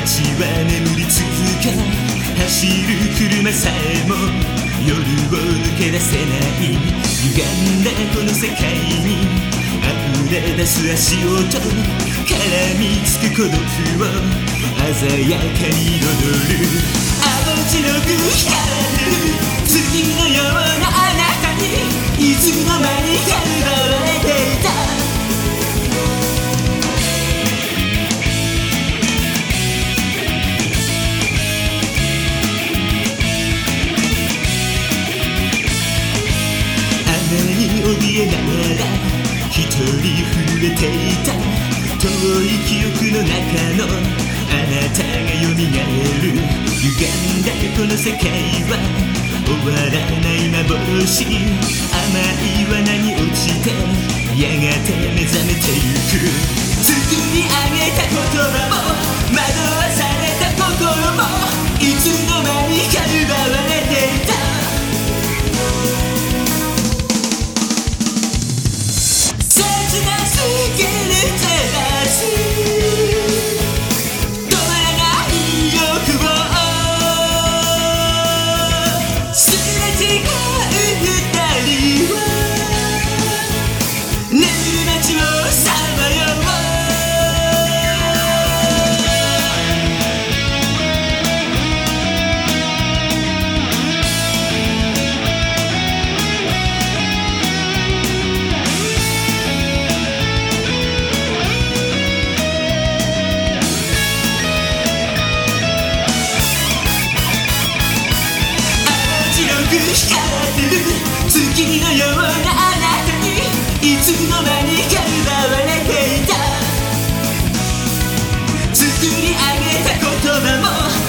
街は眠りつつか走る車さえも夜を抜け出せない歪んだこの世界に溢れ出す足音絡みつく孤独を鮮やかに彩る青白く光るえながら一人震えていた遠い記憶の中のあなたが蘇る歪んだこの世界は終わらない幻甘い罠に落ちてやがて目覚めてゆく作り上げた言葉も惑わされた心もいつの間にか奪われく光る月のようなあなたにいつの間にか奪われていた。作り上げた言葉も